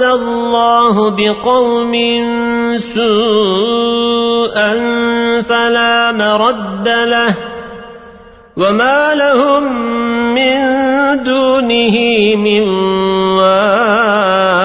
الله بقوم سوءا فلا مرد له وما لهم من دونه من وال